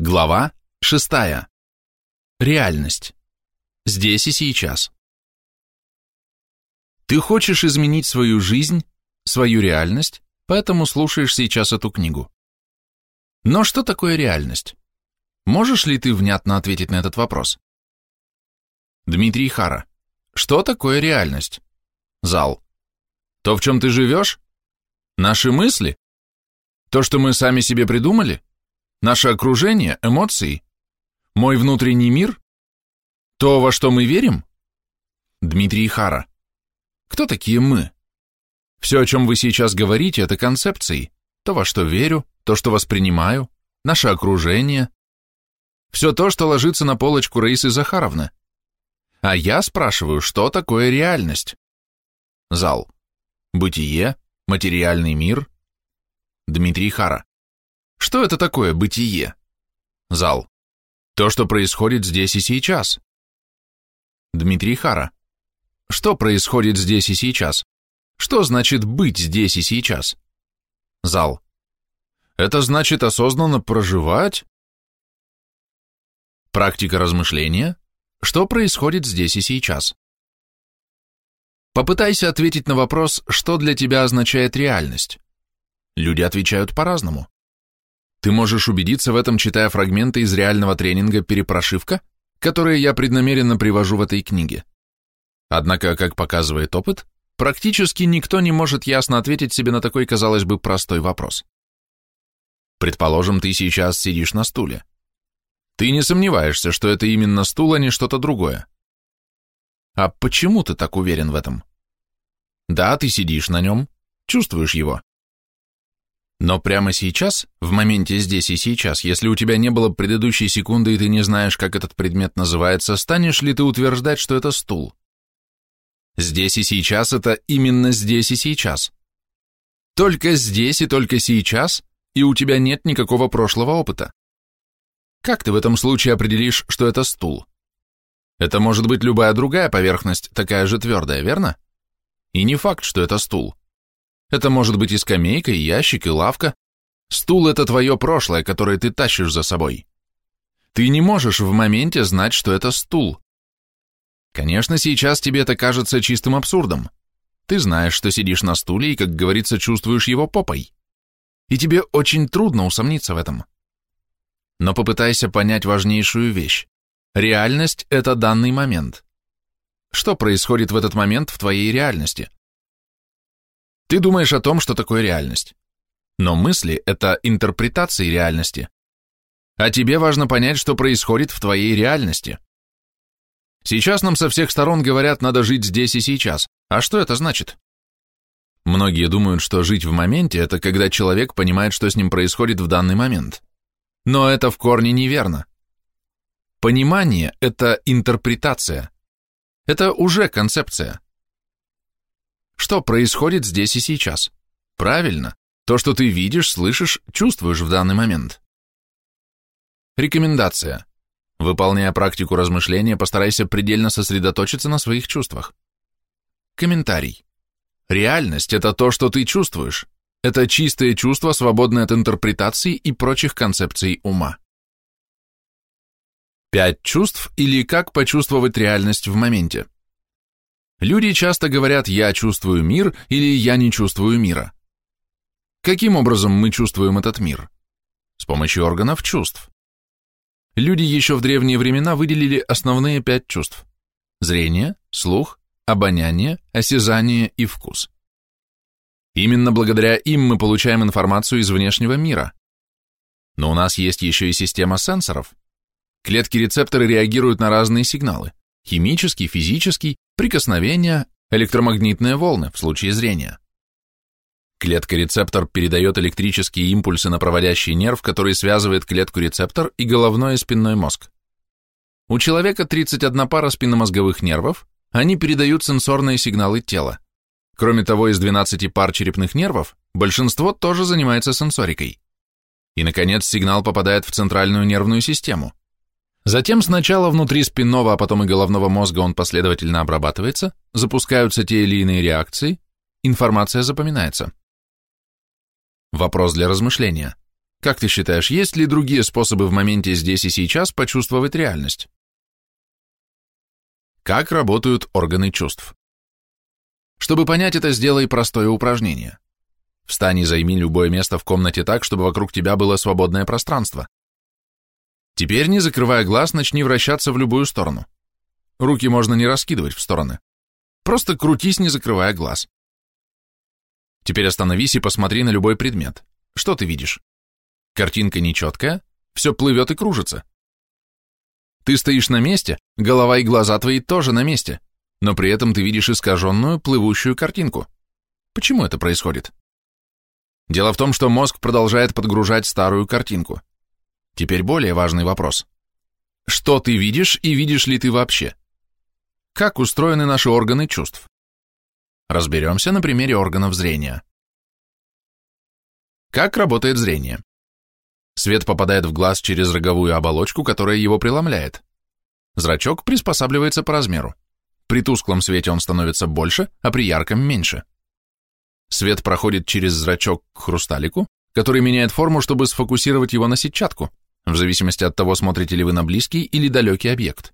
Глава 6. Реальность. Здесь и сейчас. Ты хочешь изменить свою жизнь, свою реальность, поэтому слушаешь сейчас эту книгу. Но что такое реальность? Можешь ли ты внятно ответить на этот вопрос? Дмитрий Хара. Что такое реальность? Зал. То, в чем ты живешь? Наши мысли? То, что мы сами себе придумали? Наше окружение, эмоции? Мой внутренний мир? То, во что мы верим? Дмитрий Хара. Кто такие мы? Все, о чем вы сейчас говорите, это концепции. То, во что верю, то, что воспринимаю, наше окружение. Все то, что ложится на полочку Раисы Захаровны. А я спрашиваю, что такое реальность? Зал. Бытие, материальный мир. Дмитрий Хара. Что это такое бытие? Зал. То, что происходит здесь и сейчас. Дмитрий Хара. Что происходит здесь и сейчас? Что значит быть здесь и сейчас? Зал. Это значит осознанно проживать? Практика размышления. Что происходит здесь и сейчас? Попытайся ответить на вопрос, что для тебя означает реальность. Люди отвечают по-разному. Ты можешь убедиться в этом, читая фрагменты из реального тренинга «Перепрошивка», которые я преднамеренно привожу в этой книге. Однако, как показывает опыт, практически никто не может ясно ответить себе на такой, казалось бы, простой вопрос. Предположим, ты сейчас сидишь на стуле. Ты не сомневаешься, что это именно стул, а не что-то другое. А почему ты так уверен в этом? Да, ты сидишь на нем, чувствуешь его. Но прямо сейчас, в моменте здесь и сейчас, если у тебя не было предыдущей секунды и ты не знаешь, как этот предмет называется, станешь ли ты утверждать, что это стул? Здесь и сейчас это именно здесь и сейчас. Только здесь и только сейчас, и у тебя нет никакого прошлого опыта. Как ты в этом случае определишь, что это стул? Это может быть любая другая поверхность, такая же твердая, верно? И не факт, что это стул. Это может быть и скамейка, и ящик, и лавка. Стул – это твое прошлое, которое ты тащишь за собой. Ты не можешь в моменте знать, что это стул. Конечно, сейчас тебе это кажется чистым абсурдом. Ты знаешь, что сидишь на стуле и, как говорится, чувствуешь его попой. И тебе очень трудно усомниться в этом. Но попытайся понять важнейшую вещь. Реальность – это данный момент. Что происходит в этот момент в твоей реальности? Ты думаешь о том, что такое реальность. Но мысли – это интерпретации реальности. А тебе важно понять, что происходит в твоей реальности. Сейчас нам со всех сторон говорят, надо жить здесь и сейчас. А что это значит? Многие думают, что жить в моменте – это когда человек понимает, что с ним происходит в данный момент. Но это в корне неверно. Понимание – это интерпретация. Это уже концепция. Что происходит здесь и сейчас? Правильно, то, что ты видишь, слышишь, чувствуешь в данный момент. Рекомендация. Выполняя практику размышления, постарайся предельно сосредоточиться на своих чувствах. Комментарий. Реальность – это то, что ты чувствуешь. Это чистое чувство, свободное от интерпретации и прочих концепций ума. Пять чувств или как почувствовать реальность в моменте. Люди часто говорят «я чувствую мир» или «я не чувствую мира». Каким образом мы чувствуем этот мир? С помощью органов чувств. Люди еще в древние времена выделили основные пять чувств. Зрение, слух, обоняние, осязание и вкус. Именно благодаря им мы получаем информацию из внешнего мира. Но у нас есть еще и система сенсоров. Клетки-рецепторы реагируют на разные сигналы – химический, физический, прикосновения, электромагнитные волны в случае зрения. Клетка-рецептор передает электрические импульсы на проводящий нерв, который связывает клетку-рецептор и головной и спинной мозг. У человека 31 пара спинномозговых нервов, они передают сенсорные сигналы тела. Кроме того, из 12 пар черепных нервов, большинство тоже занимается сенсорикой. И, наконец, сигнал попадает в центральную нервную систему. Затем сначала внутри спинного, а потом и головного мозга он последовательно обрабатывается, запускаются те или иные реакции, информация запоминается. Вопрос для размышления. Как ты считаешь, есть ли другие способы в моменте здесь и сейчас почувствовать реальность? Как работают органы чувств? Чтобы понять это, сделай простое упражнение. Встань и займи любое место в комнате так, чтобы вокруг тебя было свободное пространство. Теперь, не закрывая глаз, начни вращаться в любую сторону. Руки можно не раскидывать в стороны. Просто крутись, не закрывая глаз. Теперь остановись и посмотри на любой предмет. Что ты видишь? Картинка нечеткая, все плывет и кружится. Ты стоишь на месте, голова и глаза твои тоже на месте, но при этом ты видишь искаженную, плывущую картинку. Почему это происходит? Дело в том, что мозг продолжает подгружать старую картинку. Теперь более важный вопрос. Что ты видишь и видишь ли ты вообще? Как устроены наши органы чувств? Разберемся на примере органов зрения. Как работает зрение? Свет попадает в глаз через роговую оболочку, которая его преломляет. Зрачок приспосабливается по размеру. При тусклом свете он становится больше, а при ярком меньше. Свет проходит через зрачок к хрусталику, который меняет форму, чтобы сфокусировать его на сетчатку, в зависимости от того, смотрите ли вы на близкий или далекий объект.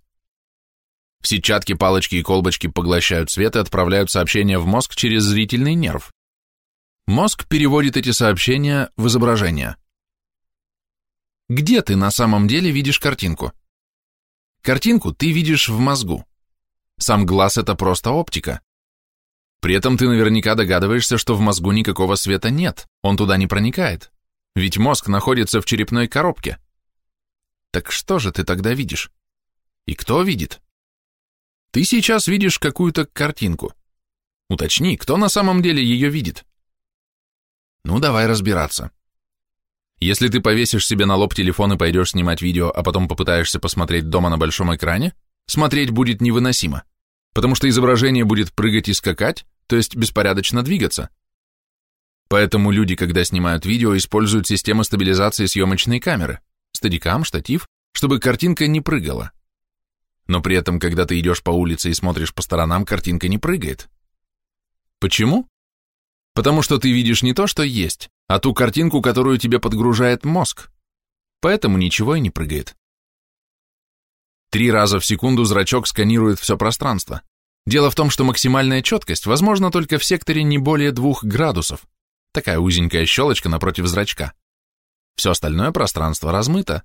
В сетчатке палочки и колбочки поглощают свет и отправляют сообщения в мозг через зрительный нерв. Мозг переводит эти сообщения в изображение. Где ты на самом деле видишь картинку? Картинку ты видишь в мозгу. Сам глаз – это просто оптика. При этом ты наверняка догадываешься, что в мозгу никакого света нет, он туда не проникает. Ведь мозг находится в черепной коробке. Так что же ты тогда видишь? И кто видит? Ты сейчас видишь какую-то картинку. Уточни, кто на самом деле ее видит? Ну, давай разбираться. Если ты повесишь себе на лоб телефон и пойдешь снимать видео, а потом попытаешься посмотреть дома на большом экране, смотреть будет невыносимо, потому что изображение будет прыгать и скакать, то есть беспорядочно двигаться. Поэтому люди, когда снимают видео, используют систему стабилизации съемочной камеры, стадикам, штатив, чтобы картинка не прыгала. Но при этом, когда ты идешь по улице и смотришь по сторонам, картинка не прыгает. Почему? Потому что ты видишь не то, что есть, а ту картинку, которую тебе подгружает мозг. Поэтому ничего и не прыгает. Три раза в секунду зрачок сканирует все пространство. Дело в том, что максимальная четкость возможна только в секторе не более двух градусов. Такая узенькая щелочка напротив зрачка. Все остальное пространство размыто.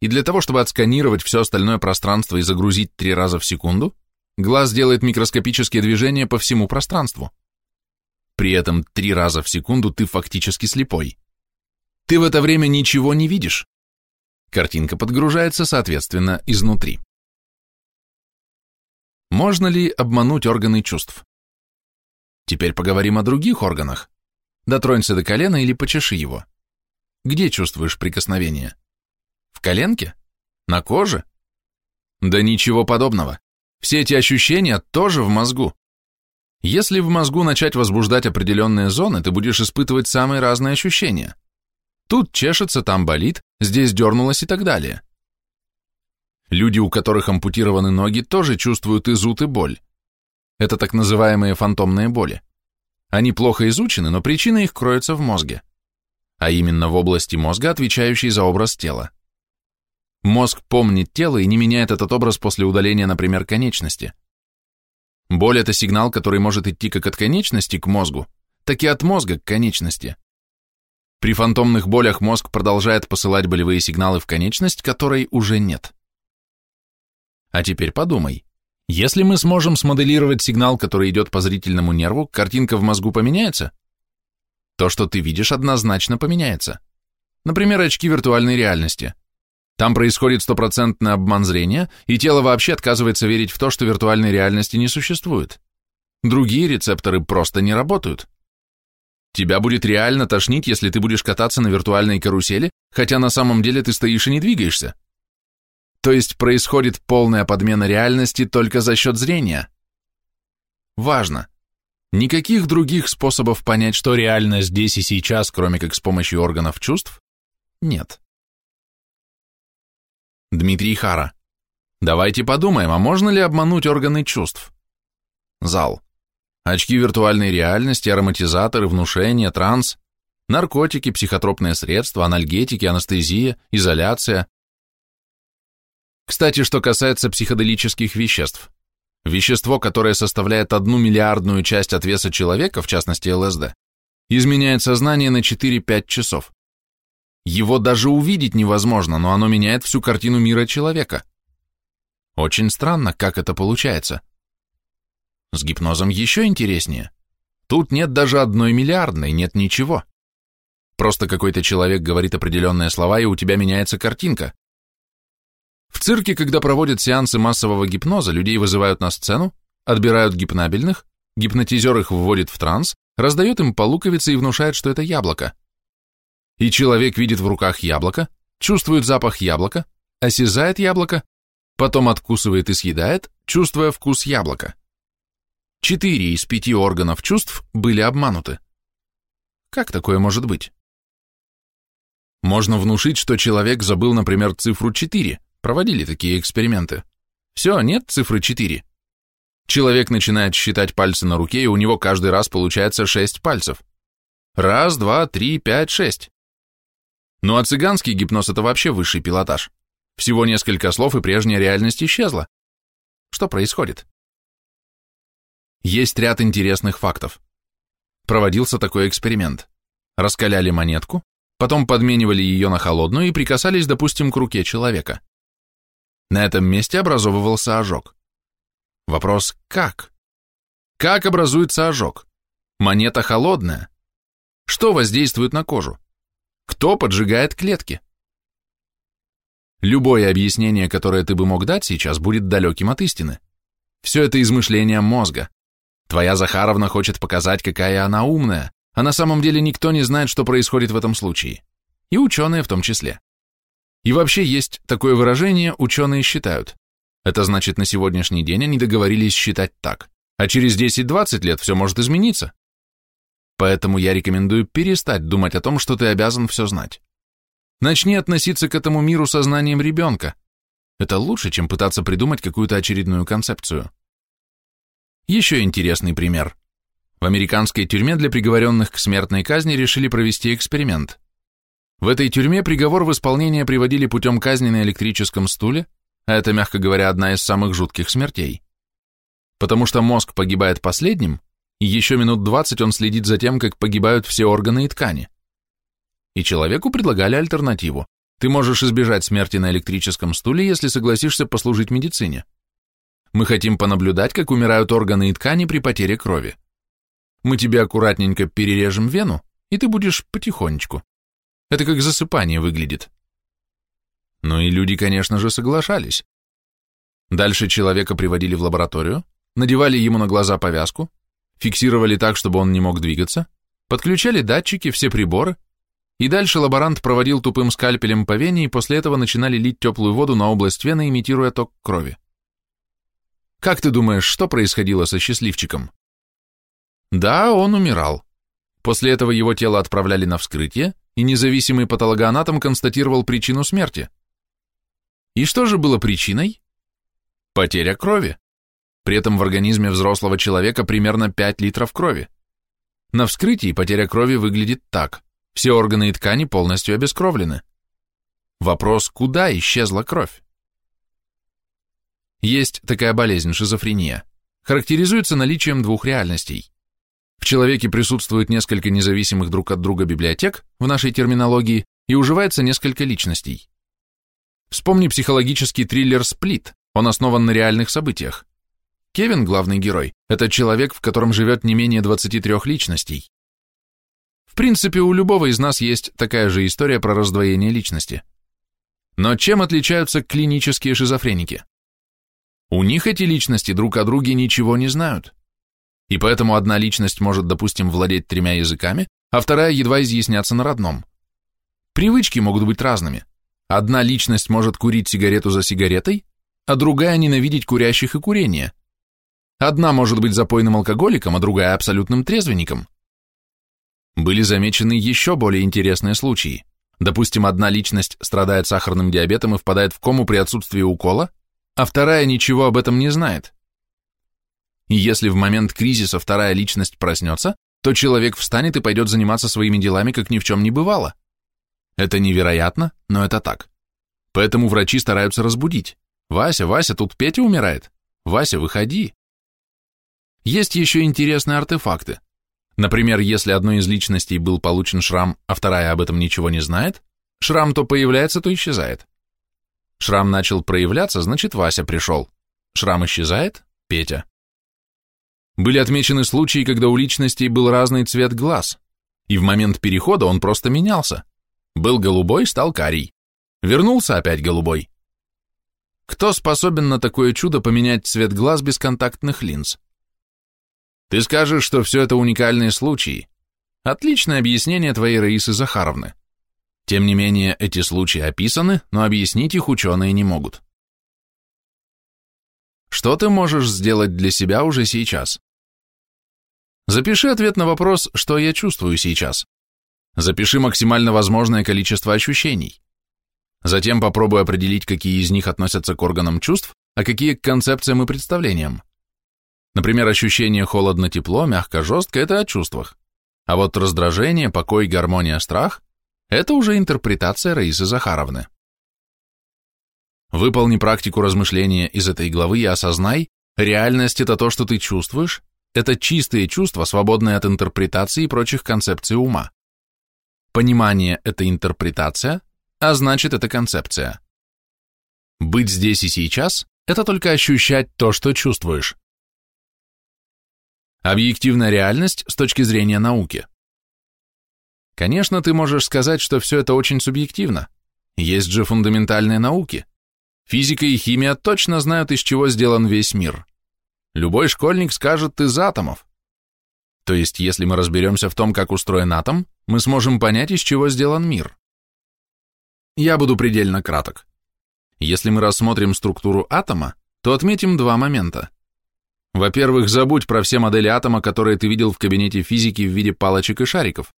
И для того, чтобы отсканировать все остальное пространство и загрузить три раза в секунду, глаз делает микроскопические движения по всему пространству. При этом три раза в секунду ты фактически слепой. Ты в это время ничего не видишь. Картинка подгружается, соответственно, изнутри. Можно ли обмануть органы чувств? Теперь поговорим о других органах. Дотронься до колена или почеши его. Где чувствуешь прикосновение? В коленке? На коже? Да ничего подобного. Все эти ощущения тоже в мозгу. Если в мозгу начать возбуждать определенные зоны, ты будешь испытывать самые разные ощущения. Тут чешется, там болит, здесь дернулось и так далее. Люди, у которых ампутированы ноги, тоже чувствуют и зуд, и боль. Это так называемые фантомные боли. Они плохо изучены, но причина их кроется в мозге. А именно в области мозга, отвечающей за образ тела. Мозг помнит тело и не меняет этот образ после удаления, например, конечности. Боль – это сигнал, который может идти как от конечности к мозгу, так и от мозга к конечности. При фантомных болях мозг продолжает посылать болевые сигналы в конечность, которой уже нет. А теперь подумай. Если мы сможем смоделировать сигнал, который идет по зрительному нерву, картинка в мозгу поменяется? То, что ты видишь, однозначно поменяется. Например, очки виртуальной реальности – там происходит стопроцентный обман зрения, и тело вообще отказывается верить в то, что виртуальной реальности не существует. Другие рецепторы просто не работают. Тебя будет реально тошнить, если ты будешь кататься на виртуальной карусели, хотя на самом деле ты стоишь и не двигаешься. То есть происходит полная подмена реальности только за счет зрения. Важно. Никаких других способов понять, что реально здесь и сейчас, кроме как с помощью органов чувств, нет. Дмитрий Хара. Давайте подумаем, а можно ли обмануть органы чувств? Зал. Очки виртуальной реальности, ароматизаторы, внушение, транс. Наркотики, психотропные средства, анальгетики, анестезия, изоляция. Кстати, что касается психоделических веществ. Вещество, которое составляет одну миллиардную часть от веса человека, в частности ЛСД, изменяет сознание на 4-5 часов. Его даже увидеть невозможно, но оно меняет всю картину мира человека. Очень странно, как это получается. С гипнозом еще интереснее. Тут нет даже одной миллиардной, нет ничего. Просто какой-то человек говорит определенные слова, и у тебя меняется картинка. В цирке, когда проводят сеансы массового гипноза, людей вызывают на сцену, отбирают гипнабельных, гипнотизер их вводит в транс, раздает им по луковице и внушает, что это яблоко. И человек видит в руках яблоко, чувствует запах яблока, осязает яблоко, потом откусывает и съедает, чувствуя вкус яблока. Четыре из пяти органов чувств были обмануты. Как такое может быть? Можно внушить, что человек забыл, например, цифру 4. Проводили такие эксперименты. Все, нет цифры 4. Человек начинает считать пальцы на руке, и у него каждый раз получается 6 пальцев. Раз, два, три, пять, шесть. Ну а цыганский гипноз – это вообще высший пилотаж. Всего несколько слов, и прежняя реальность исчезла. Что происходит? Есть ряд интересных фактов. Проводился такой эксперимент. Раскаляли монетку, потом подменивали ее на холодную и прикасались, допустим, к руке человека. На этом месте образовывался ожог. Вопрос «как?». Как образуется ожог? Монета холодная. Что воздействует на кожу? Кто поджигает клетки? Любое объяснение, которое ты бы мог дать сейчас, будет далеким от истины. Все это измышление мозга. Твоя Захаровна хочет показать, какая она умная, а на самом деле никто не знает, что происходит в этом случае. И ученые в том числе. И вообще есть такое выражение «ученые считают». Это значит, на сегодняшний день они договорились считать так, а через 10-20 лет все может измениться. Поэтому я рекомендую перестать думать о том, что ты обязан все знать. Начни относиться к этому миру сознанием ребенка. Это лучше, чем пытаться придумать какую-то очередную концепцию. Еще интересный пример. В американской тюрьме для приговоренных к смертной казни решили провести эксперимент. В этой тюрьме приговор в исполнение приводили путем казни на электрическом стуле, а это, мягко говоря, одна из самых жутких смертей. Потому что мозг погибает последним, и еще минут 20 он следит за тем, как погибают все органы и ткани. И человеку предлагали альтернативу. Ты можешь избежать смерти на электрическом стуле, если согласишься послужить медицине. Мы хотим понаблюдать, как умирают органы и ткани при потере крови. Мы тебе аккуратненько перережем вену, и ты будешь потихонечку. Это как засыпание выглядит. Ну и люди, конечно же, соглашались. Дальше человека приводили в лабораторию, надевали ему на глаза повязку, фиксировали так, чтобы он не мог двигаться, подключали датчики, все приборы, и дальше лаборант проводил тупым скальпелем по вене, и после этого начинали лить теплую воду на область вены, имитируя ток крови. Как ты думаешь, что происходило со счастливчиком? Да, он умирал. После этого его тело отправляли на вскрытие, и независимый патологоанатом констатировал причину смерти. И что же было причиной? Потеря крови. При этом в организме взрослого человека примерно 5 литров крови. На вскрытии потеря крови выглядит так. Все органы и ткани полностью обескровлены. Вопрос, куда исчезла кровь? Есть такая болезнь, шизофрения. Характеризуется наличием двух реальностей. В человеке присутствует несколько независимых друг от друга библиотек, в нашей терминологии, и уживается несколько личностей. Вспомни психологический триллер «Сплит», он основан на реальных событиях. Кевин, главный герой, это человек, в котором живет не менее 23 личностей. В принципе, у любого из нас есть такая же история про раздвоение личности. Но чем отличаются клинические шизофреники? У них эти личности друг о друге ничего не знают. И поэтому одна личность может, допустим, владеть тремя языками, а вторая едва изъясняться на родном. Привычки могут быть разными. Одна личность может курить сигарету за сигаретой, а другая ненавидеть курящих и курение. Одна может быть запойным алкоголиком, а другая абсолютным трезвенником. Были замечены еще более интересные случаи. Допустим, одна личность страдает сахарным диабетом и впадает в кому при отсутствии укола, а вторая ничего об этом не знает. И если в момент кризиса вторая личность проснется, то человек встанет и пойдет заниматься своими делами, как ни в чем не бывало. Это невероятно, но это так. Поэтому врачи стараются разбудить. «Вася, Вася, тут Петя умирает. Вася, выходи». Есть еще интересные артефакты. Например, если одной из личностей был получен шрам, а вторая об этом ничего не знает, шрам то появляется, то исчезает. Шрам начал проявляться, значит, Вася пришел. Шрам исчезает, Петя. Были отмечены случаи, когда у личностей был разный цвет глаз, и в момент перехода он просто менялся. Был голубой, стал карий. Вернулся опять голубой. Кто способен на такое чудо поменять цвет глаз без контактных линз? Ты скажешь, что все это уникальные случаи. Отличное объяснение твоей Раисы Захаровны. Тем не менее, эти случаи описаны, но объяснить их ученые не могут. Что ты можешь сделать для себя уже сейчас? Запиши ответ на вопрос, что я чувствую сейчас. Запиши максимально возможное количество ощущений. Затем попробуй определить, какие из них относятся к органам чувств, а какие к концепциям и представлениям. Например, ощущение холодно-тепло, мягко-жестко – это о чувствах. А вот раздражение, покой, гармония, страх – это уже интерпретация Раисы Захаровны. Выполни практику размышления из этой главы и осознай, реальность – это то, что ты чувствуешь, это чистые чувства, свободные от интерпретации и прочих концепций ума. Понимание – это интерпретация, а значит, это концепция. Быть здесь и сейчас – это только ощущать то, что чувствуешь. Объективная реальность с точки зрения науки. Конечно, ты можешь сказать, что все это очень субъективно. Есть же фундаментальные науки. Физика и химия точно знают, из чего сделан весь мир. Любой школьник скажет из атомов. То есть, если мы разберемся в том, как устроен атом, мы сможем понять, из чего сделан мир. Я буду предельно краток. Если мы рассмотрим структуру атома, то отметим два момента. Во-первых, забудь про все модели атома, которые ты видел в кабинете физики в виде палочек и шариков.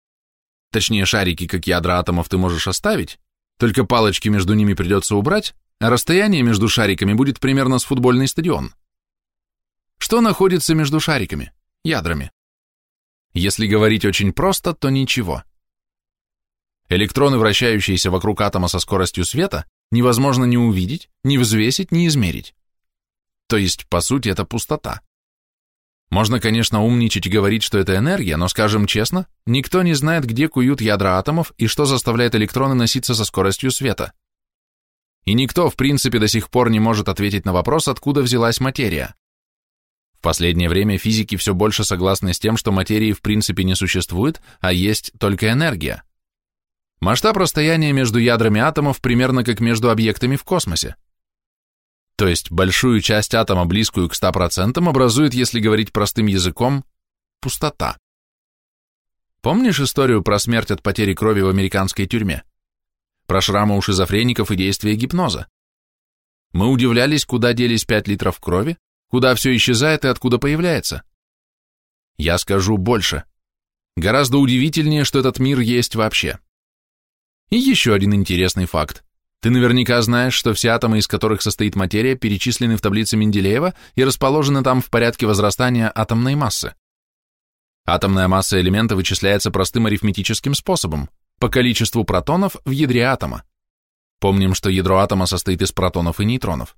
Точнее, шарики, как ядра атомов, ты можешь оставить, только палочки между ними придется убрать, а расстояние между шариками будет примерно с футбольный стадион. Что находится между шариками, ядрами? Если говорить очень просто, то ничего. Электроны, вращающиеся вокруг атома со скоростью света, невозможно ни увидеть, ни взвесить, ни измерить. То есть, по сути, это пустота. Можно, конечно, умничать и говорить, что это энергия, но, скажем честно, никто не знает, где куют ядра атомов и что заставляет электроны носиться со скоростью света. И никто, в принципе, до сих пор не может ответить на вопрос, откуда взялась материя. В последнее время физики все больше согласны с тем, что материи в принципе не существует, а есть только энергия. Масштаб расстояния между ядрами атомов примерно как между объектами в космосе. То есть большую часть атома, близкую к 100%, образует, если говорить простым языком, пустота. Помнишь историю про смерть от потери крови в американской тюрьме? Про шрамы у шизофреников и действия гипноза? Мы удивлялись, куда делись 5 литров крови, куда все исчезает и откуда появляется. Я скажу больше. Гораздо удивительнее, что этот мир есть вообще. И еще один интересный факт. Ты наверняка знаешь, что все атомы, из которых состоит материя, перечислены в таблице Менделеева и расположены там в порядке возрастания атомной массы. Атомная масса элемента вычисляется простым арифметическим способом, по количеству протонов в ядре атома. Помним, что ядро атома состоит из протонов и нейтронов.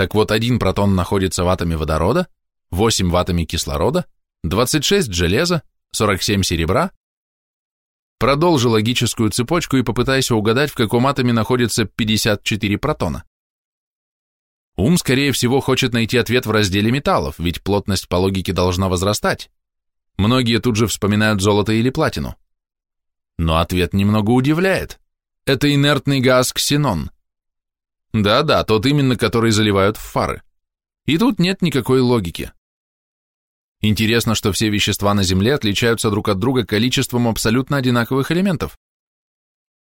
Так вот, один протон находится в атоме водорода, 8 в атоме кислорода, 26 железа, 47 серебра, Продолжи логическую цепочку и попытайся угадать, в каком атоме находится 54 протона. Ум, скорее всего, хочет найти ответ в разделе металлов, ведь плотность по логике должна возрастать. Многие тут же вспоминают золото или платину. Но ответ немного удивляет. Это инертный газ ксенон. Да-да, тот именно, который заливают в фары. И тут нет никакой логики. Интересно, что все вещества на Земле отличаются друг от друга количеством абсолютно одинаковых элементов.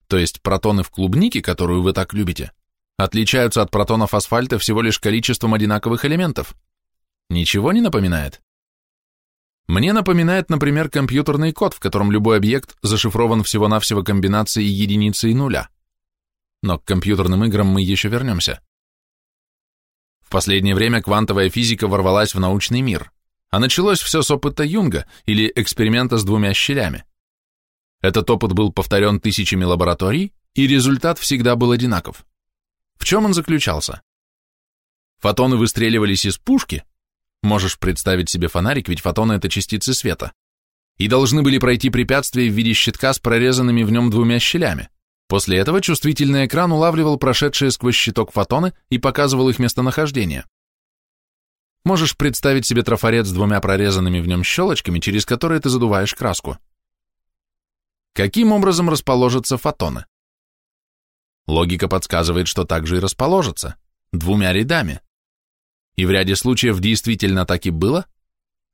То есть протоны в клубнике, которую вы так любите, отличаются от протонов асфальта всего лишь количеством одинаковых элементов. Ничего не напоминает? Мне напоминает, например, компьютерный код, в котором любой объект зашифрован всего-навсего комбинацией единицы и нуля. Но к компьютерным играм мы еще вернемся. В последнее время квантовая физика ворвалась в научный мир – а началось все с опыта Юнга или эксперимента с двумя щелями. Этот опыт был повторен тысячами лабораторий, и результат всегда был одинаков. В чем он заключался? Фотоны выстреливались из пушки, можешь представить себе фонарик, ведь фотоны – это частицы света, и должны были пройти препятствие в виде щитка с прорезанными в нем двумя щелями. После этого чувствительный экран улавливал прошедшие сквозь щиток фотоны и показывал их местонахождение. Можешь представить себе трафарет с двумя прорезанными в нем щелочками, через которые ты задуваешь краску. Каким образом расположатся фотоны? Логика подсказывает, что так же и расположатся, двумя рядами. И в ряде случаев действительно так и было,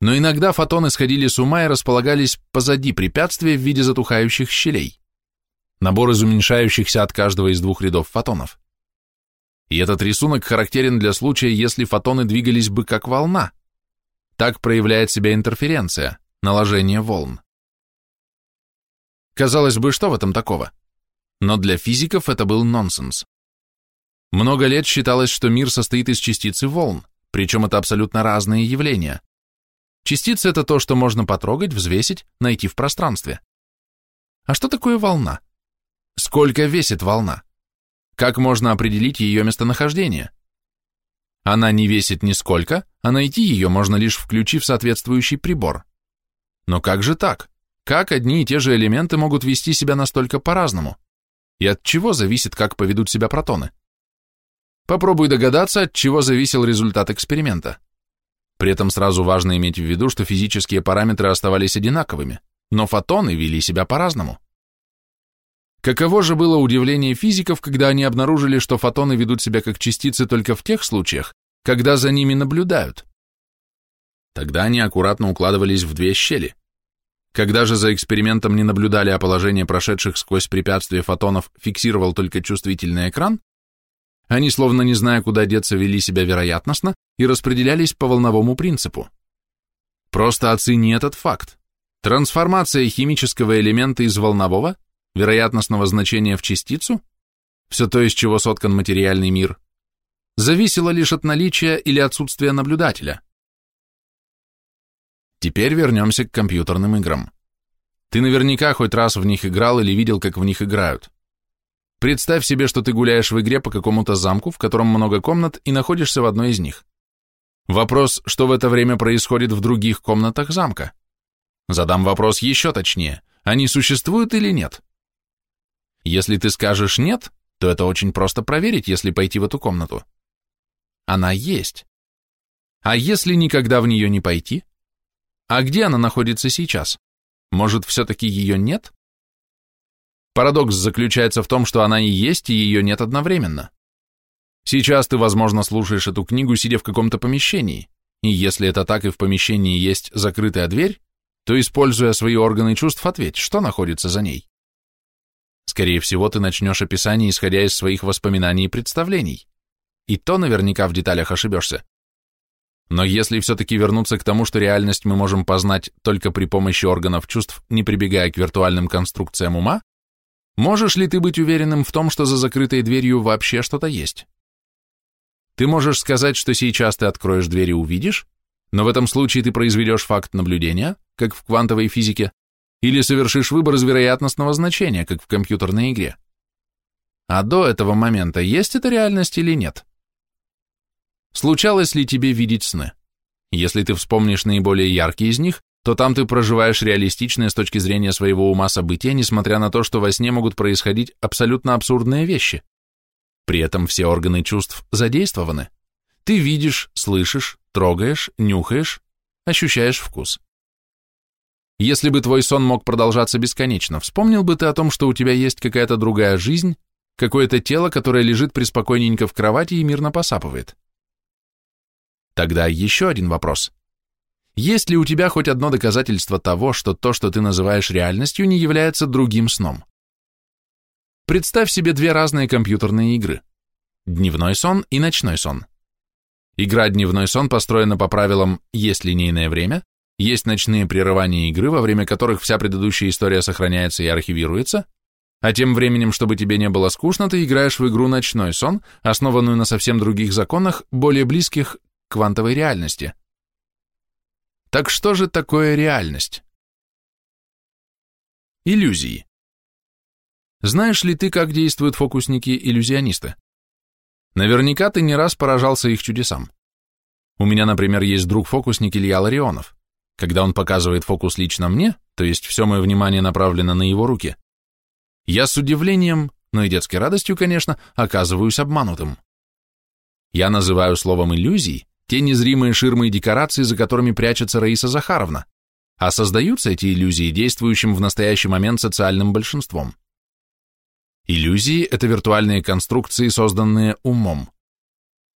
но иногда фотоны сходили с ума и располагались позади препятствия в виде затухающих щелей набор из уменьшающихся от каждого из двух рядов фотонов. И этот рисунок характерен для случая, если фотоны двигались бы как волна. Так проявляет себя интерференция, наложение волн. Казалось бы, что в этом такого? Но для физиков это был нонсенс. Много лет считалось, что мир состоит из частиц и волн, причем это абсолютно разные явления. Частицы – это то, что можно потрогать, взвесить, найти в пространстве. А что такое волна? Сколько весит волна? Как можно определить ее местонахождение? Она не весит нисколько, а найти ее можно лишь включив соответствующий прибор. Но как же так? Как одни и те же элементы могут вести себя настолько по-разному? И от чего зависит, как поведут себя протоны? Попробуй догадаться, от чего зависел результат эксперимента. При этом сразу важно иметь в виду, что физические параметры оставались одинаковыми, но фотоны вели себя по-разному. Каково же было удивление физиков, когда они обнаружили, что фотоны ведут себя как частицы только в тех случаях, когда за ними наблюдают. Тогда они аккуратно укладывались в две щели. Когда же за экспериментом не наблюдали, а положение прошедших сквозь препятствия фотонов фиксировал только чувствительный экран, они, словно не зная, куда деться, вели себя вероятностно и распределялись по волновому принципу. Просто оцени этот факт. Трансформация химического элемента из волнового вероятностного значения в частицу, все то, из чего соткан материальный мир, зависело лишь от наличия или отсутствия наблюдателя. Теперь вернемся к компьютерным играм. Ты наверняка хоть раз в них играл или видел, как в них играют. Представь себе, что ты гуляешь в игре по какому-то замку, в котором много комнат, и находишься в одной из них. Вопрос, что в это время происходит в других комнатах замка? Задам вопрос еще точнее. Они существуют или нет? Если ты скажешь «нет», то это очень просто проверить, если пойти в эту комнату. Она есть. А если никогда в нее не пойти? А где она находится сейчас? Может, все-таки ее нет? Парадокс заключается в том, что она и есть, и ее нет одновременно. Сейчас ты, возможно, слушаешь эту книгу, сидя в каком-то помещении, и если это так и в помещении есть закрытая дверь, то, используя свои органы чувств, ответь, что находится за ней. Скорее всего, ты начнешь описание, исходя из своих воспоминаний и представлений. И то наверняка в деталях ошибешься. Но если все-таки вернуться к тому, что реальность мы можем познать только при помощи органов чувств, не прибегая к виртуальным конструкциям ума, можешь ли ты быть уверенным в том, что за закрытой дверью вообще что-то есть? Ты можешь сказать, что сейчас ты откроешь дверь и увидишь, но в этом случае ты произведешь факт наблюдения, как в квантовой физике, или совершишь выбор из вероятностного значения, как в компьютерной игре. А до этого момента есть это реальность или нет? Случалось ли тебе видеть сны? Если ты вспомнишь наиболее яркие из них, то там ты проживаешь реалистичные с точки зрения своего ума события, несмотря на то, что во сне могут происходить абсолютно абсурдные вещи. При этом все органы чувств задействованы. Ты видишь, слышишь, трогаешь, нюхаешь, ощущаешь вкус. Если бы твой сон мог продолжаться бесконечно, вспомнил бы ты о том, что у тебя есть какая-то другая жизнь, какое-то тело, которое лежит приспокойненько в кровати и мирно посапывает? Тогда еще один вопрос. Есть ли у тебя хоть одно доказательство того, что то, что ты называешь реальностью, не является другим сном? Представь себе две разные компьютерные игры. Дневной сон и ночной сон. Игра «Дневной сон» построена по правилам «есть линейное время», есть ночные прерывания игры, во время которых вся предыдущая история сохраняется и архивируется, а тем временем, чтобы тебе не было скучно, ты играешь в игру «Ночной сон», основанную на совсем других законах, более близких к квантовой реальности. Так что же такое реальность? Иллюзии. Знаешь ли ты, как действуют фокусники-иллюзионисты? Наверняка ты не раз поражался их чудесам. У меня, например, есть друг-фокусник Илья Ларионов. Когда он показывает фокус лично мне, то есть все мое внимание направлено на его руки, я с удивлением, но и детской радостью, конечно, оказываюсь обманутым. Я называю словом иллюзий те незримые ширмы и декорации, за которыми прячется Раиса Захаровна, а создаются эти иллюзии действующим в настоящий момент социальным большинством. Иллюзии – это виртуальные конструкции, созданные умом.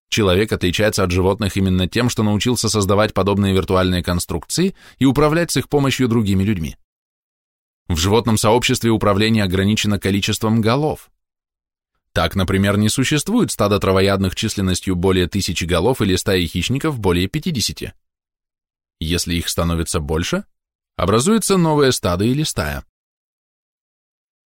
Человек отличается от животных именно тем, что научился создавать подобные виртуальные конструкции и управлять с их помощью другими людьми. В животном сообществе управление ограничено количеством голов. Так, например, не существует стада травоядных численностью более тысячи голов или стаи хищников более 50. Если их становится больше, образуется новое стадо или стая.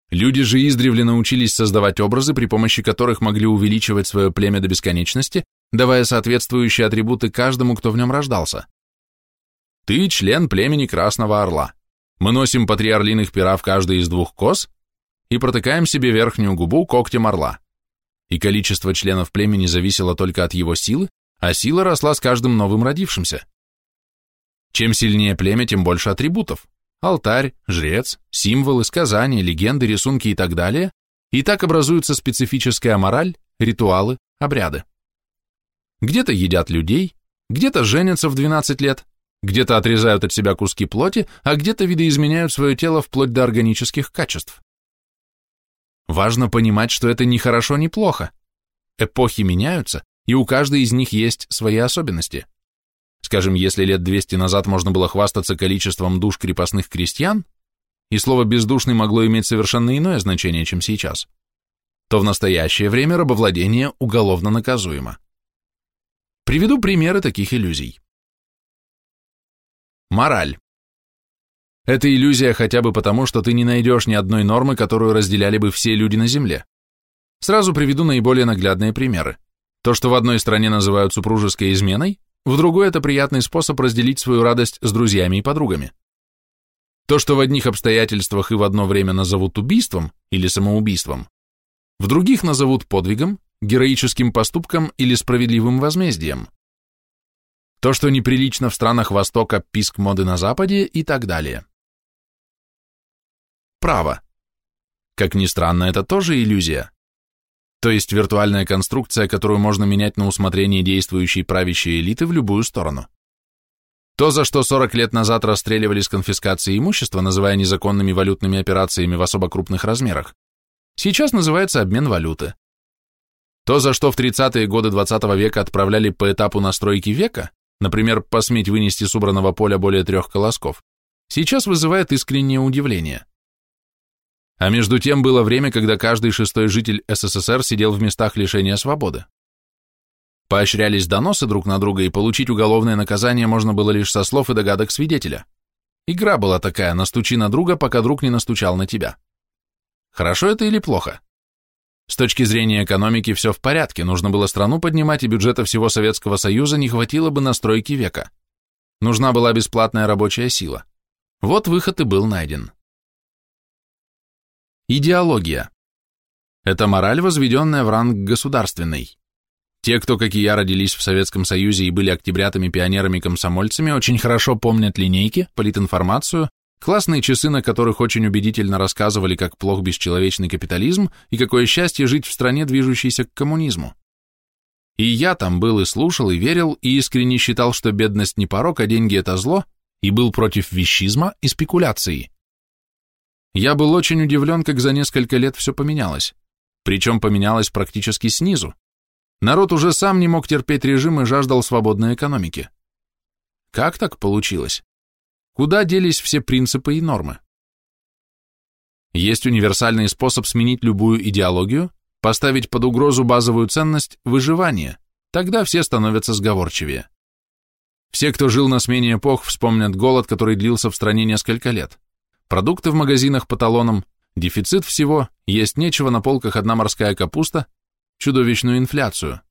Люди же издревле научились создавать образы, при помощи которых могли увеличивать свое племя до бесконечности, давая соответствующие атрибуты каждому, кто в нем рождался. Ты член племени Красного Орла. Мы носим по три орлиных пера в каждой из двух кос и протыкаем себе верхнюю губу когтем орла. И количество членов племени зависело только от его силы, а сила росла с каждым новым родившимся. Чем сильнее племя, тем больше атрибутов. Алтарь, жрец, символы, сказания, легенды, рисунки и так далее, и так образуется специфическая мораль, ритуалы, обряды. Где-то едят людей, где-то женятся в 12 лет, где-то отрезают от себя куски плоти, а где-то видоизменяют свое тело вплоть до органических качеств. Важно понимать, что это ни хорошо, ни плохо. Эпохи меняются, и у каждой из них есть свои особенности. Скажем, если лет 200 назад можно было хвастаться количеством душ крепостных крестьян, и слово «бездушный» могло иметь совершенно иное значение, чем сейчас, то в настоящее время рабовладение уголовно наказуемо. Приведу примеры таких иллюзий. Мораль. Это иллюзия хотя бы потому, что ты не найдешь ни одной нормы, которую разделяли бы все люди на Земле. Сразу приведу наиболее наглядные примеры. То, что в одной стране называют супружеской изменой, в другой это приятный способ разделить свою радость с друзьями и подругами. То, что в одних обстоятельствах и в одно время назовут убийством или самоубийством, в других назовут подвигом, героическим поступком или справедливым возмездием. То, что неприлично в странах Востока, писк моды на Западе и так далее. Право. Как ни странно, это тоже иллюзия то есть виртуальная конструкция, которую можно менять на усмотрение действующей правящей элиты в любую сторону. То, за что 40 лет назад расстреливали с конфискацией имущества, называя незаконными валютными операциями в особо крупных размерах, сейчас называется обмен валюты. То, за что в 30-е годы 20 -го века отправляли по этапу настройки века, например, посметь вынести с убранного поля более трех колосков, сейчас вызывает искреннее удивление. А между тем было время, когда каждый шестой житель СССР сидел в местах лишения свободы. Поощрялись доносы друг на друга, и получить уголовное наказание можно было лишь со слов и догадок свидетеля. Игра была такая, настучи на друга, пока друг не настучал на тебя. Хорошо это или плохо? С точки зрения экономики все в порядке, нужно было страну поднимать, и бюджета всего Советского Союза не хватило бы на стройки века. Нужна была бесплатная рабочая сила. Вот выход и был найден. Идеология. Это мораль, возведенная в ранг государственной. Те, кто, как и я, родились в Советском Союзе и были октябрятами, пионерами, комсомольцами, очень хорошо помнят линейки, политинформацию, классные часы, на которых очень убедительно рассказывали, как плох бесчеловечный капитализм и какое счастье жить в стране, движущейся к коммунизму. И я там был и слушал, и верил, и искренне считал, что бедность не порок, а деньги – это зло, и был против вещизма и спекуляции. Я был очень удивлен, как за несколько лет все поменялось. Причем поменялось практически снизу. Народ уже сам не мог терпеть режим и жаждал свободной экономики. Как так получилось? Куда делись все принципы и нормы? Есть универсальный способ сменить любую идеологию, поставить под угрозу базовую ценность выживания, тогда все становятся сговорчивее. Все, кто жил на смене эпох, вспомнят голод, который длился в стране несколько лет продукты в магазинах по талонам, дефицит всего, есть нечего, на полках одна морская капуста, чудовищную инфляцию.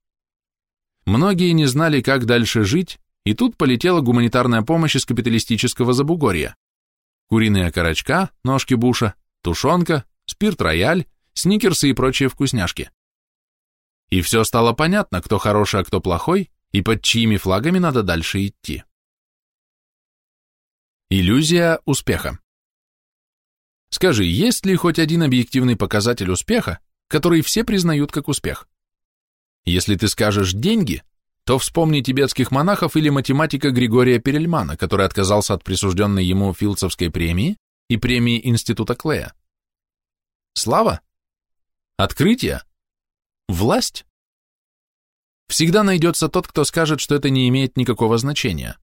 Многие не знали, как дальше жить, и тут полетела гуманитарная помощь из капиталистического забугорья. Куриные окорочка, ножки буша, тушенка, спирт-рояль, сникерсы и прочие вкусняшки. И все стало понятно, кто хороший, а кто плохой, и под чьими флагами надо дальше идти. Иллюзия успеха. Скажи, есть ли хоть один объективный показатель успеха, который все признают как успех? Если ты скажешь «деньги», то вспомни тибетских монахов или математика Григория Перельмана, который отказался от присужденной ему Филдсовской премии и премии Института Клея. Слава? Открытие? Власть? Всегда найдется тот, кто скажет, что это не имеет никакого значения.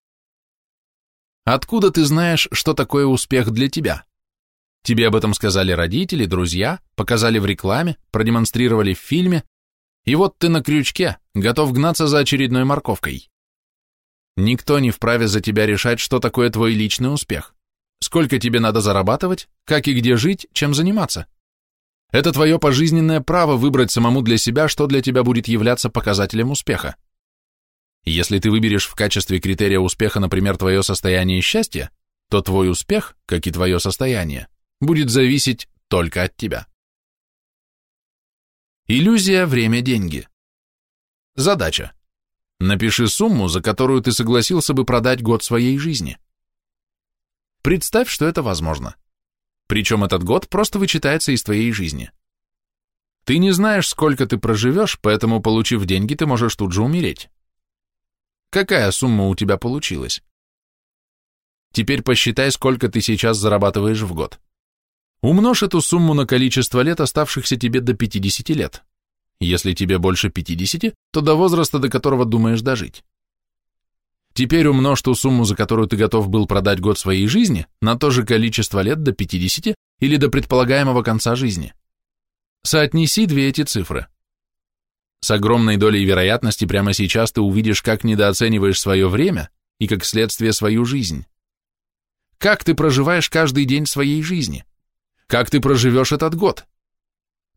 Откуда ты знаешь, что такое успех для тебя? Тебе об этом сказали родители, друзья, показали в рекламе, продемонстрировали в фильме, и вот ты на крючке, готов гнаться за очередной морковкой. Никто не вправе за тебя решать, что такое твой личный успех. Сколько тебе надо зарабатывать, как и где жить, чем заниматься. Это твое пожизненное право выбрать самому для себя, что для тебя будет являться показателем успеха. Если ты выберешь в качестве критерия успеха, например, твое состояние счастья, то твой успех, как и твое состояние, будет зависеть только от тебя. Иллюзия «Время-деньги». Задача. Напиши сумму, за которую ты согласился бы продать год своей жизни. Представь, что это возможно. Причем этот год просто вычитается из твоей жизни. Ты не знаешь, сколько ты проживешь, поэтому, получив деньги, ты можешь тут же умереть. Какая сумма у тебя получилась? Теперь посчитай, сколько ты сейчас зарабатываешь в год. Умножь эту сумму на количество лет, оставшихся тебе до 50 лет. Если тебе больше 50, то до возраста, до которого думаешь дожить. Теперь умножь ту сумму, за которую ты готов был продать год своей жизни, на то же количество лет до 50 или до предполагаемого конца жизни. Соотнеси две эти цифры. С огромной долей вероятности прямо сейчас ты увидишь, как недооцениваешь свое время и, как следствие, свою жизнь. Как ты проживаешь каждый день своей жизни? Как ты проживешь этот год?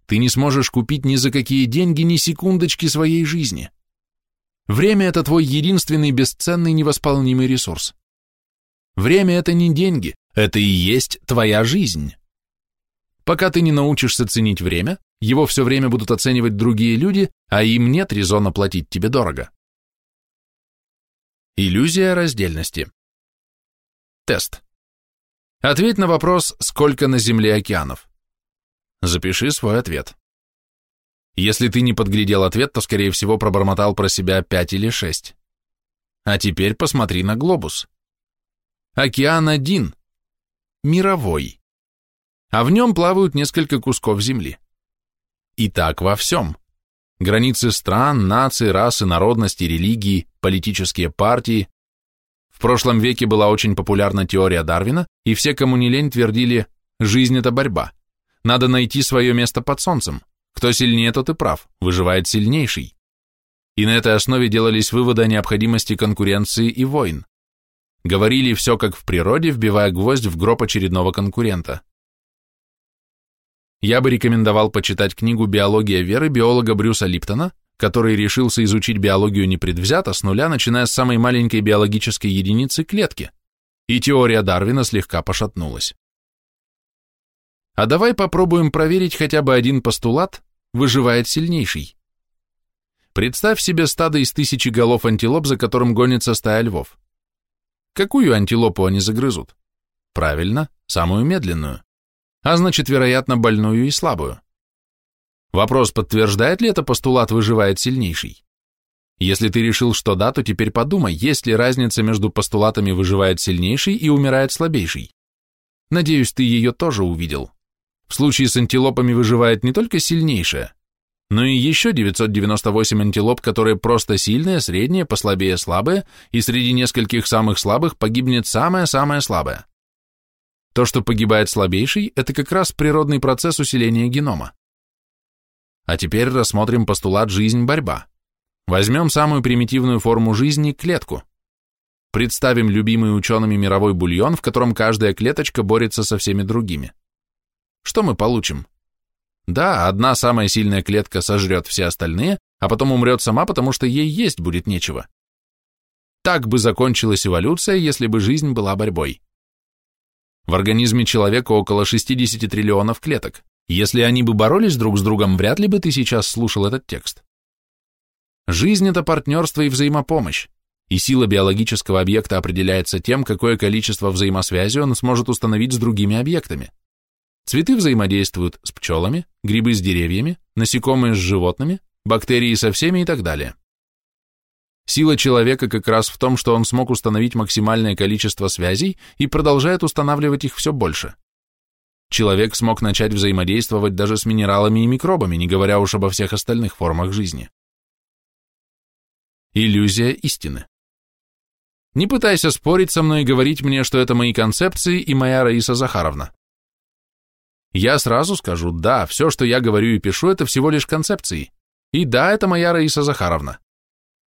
Ты не сможешь купить ни за какие деньги ни секундочки своей жизни. Время – это твой единственный бесценный невосполнимый ресурс. Время – это не деньги, это и есть твоя жизнь. Пока ты не научишься ценить время, его все время будут оценивать другие люди, а им нет резона платить тебе дорого. Иллюзия раздельности. Тест. Ответь на вопрос, сколько на Земле океанов. Запиши свой ответ. Если ты не подглядел ответ, то, скорее всего, пробормотал про себя пять или шесть. А теперь посмотри на глобус. Океан один. Мировой. А в нем плавают несколько кусков земли. И так во всем. Границы стран, наций, расы, народности, религии, политические партии. В прошлом веке была очень популярна теория Дарвина, и все, кому не лень, твердили «жизнь – это борьба». Надо найти свое место под солнцем. Кто сильнее, тот и прав, выживает сильнейший. И на этой основе делались выводы о необходимости конкуренции и войн. Говорили все как в природе, вбивая гвоздь в гроб очередного конкурента. Я бы рекомендовал почитать книгу «Биология веры» биолога Брюса Липтона, который решился изучить биологию непредвзято с нуля, начиная с самой маленькой биологической единицы клетки, и теория Дарвина слегка пошатнулась. А давай попробуем проверить хотя бы один постулат «выживает сильнейший». Представь себе стадо из тысячи голов антилоп, за которым гонится стая львов. Какую антилопу они загрызут? Правильно, самую медленную а значит, вероятно, больную и слабую. Вопрос, подтверждает ли это постулат «выживает сильнейший»? Если ты решил, что да, то теперь подумай, есть ли разница между постулатами «выживает сильнейший» и «умирает слабейший». Надеюсь, ты ее тоже увидел. В случае с антилопами выживает не только сильнейшая, но и еще 998 антилоп, которые просто сильные, средние, послабее, слабые, и среди нескольких самых слабых погибнет самая-самая слабая. То, что погибает слабейший, это как раз природный процесс усиления генома. А теперь рассмотрим постулат «жизнь-борьба». Возьмем самую примитивную форму жизни – клетку. Представим любимый учеными мировой бульон, в котором каждая клеточка борется со всеми другими. Что мы получим? Да, одна самая сильная клетка сожрет все остальные, а потом умрет сама, потому что ей есть будет нечего. Так бы закончилась эволюция, если бы жизнь была борьбой. В организме человека около 60 триллионов клеток. Если они бы боролись друг с другом, вряд ли бы ты сейчас слушал этот текст. Жизнь – это партнерство и взаимопомощь, и сила биологического объекта определяется тем, какое количество взаимосвязи он сможет установить с другими объектами. Цветы взаимодействуют с пчелами, грибы с деревьями, насекомые с животными, бактерии со всеми и так далее. Сила человека как раз в том, что он смог установить максимальное количество связей и продолжает устанавливать их все больше. Человек смог начать взаимодействовать даже с минералами и микробами, не говоря уж обо всех остальных формах жизни. Иллюзия истины. Не пытайся спорить со мной и говорить мне, что это мои концепции и моя Раиса Захаровна. Я сразу скажу, да, все, что я говорю и пишу, это всего лишь концепции. И да, это моя Раиса Захаровна.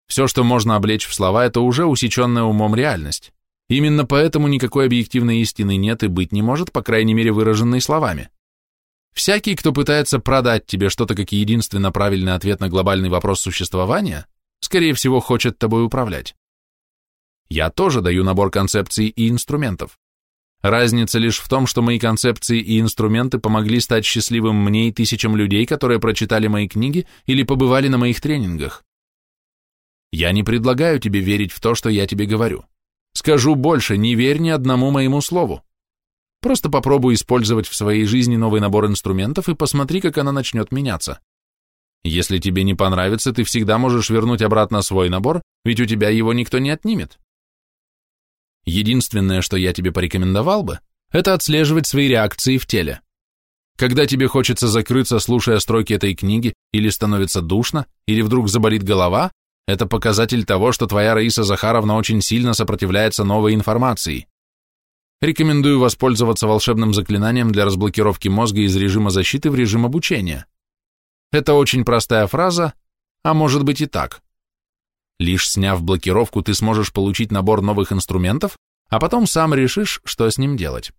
Все, что можно облечь в слова, это уже усеченная умом реальность. Именно поэтому никакой объективной истины нет и быть не может, по крайней мере выраженной словами. Всякий, кто пытается продать тебе что-то как единственно правильный ответ на глобальный вопрос существования, скорее всего, хочет тобой управлять. Я тоже даю набор концепций и инструментов. Разница лишь в том, что мои концепции и инструменты помогли стать счастливым мне и тысячам людей, которые прочитали мои книги или побывали на моих тренингах. Я не предлагаю тебе верить в то, что я тебе говорю. Скажу больше, не верь ни одному моему слову. Просто попробуй использовать в своей жизни новый набор инструментов и посмотри, как она начнет меняться. Если тебе не понравится, ты всегда можешь вернуть обратно свой набор, ведь у тебя его никто не отнимет. Единственное, что я тебе порекомендовал бы, это отслеживать свои реакции в теле. Когда тебе хочется закрыться, слушая строки этой книги, или становится душно, или вдруг заболит голова, это показатель того, что твоя Раиса Захаровна очень сильно сопротивляется новой информации. Рекомендую воспользоваться волшебным заклинанием для разблокировки мозга из режима защиты в режим обучения. Это очень простая фраза, а может быть и так. Лишь сняв блокировку, ты сможешь получить набор новых инструментов, а потом сам решишь, что с ним делать.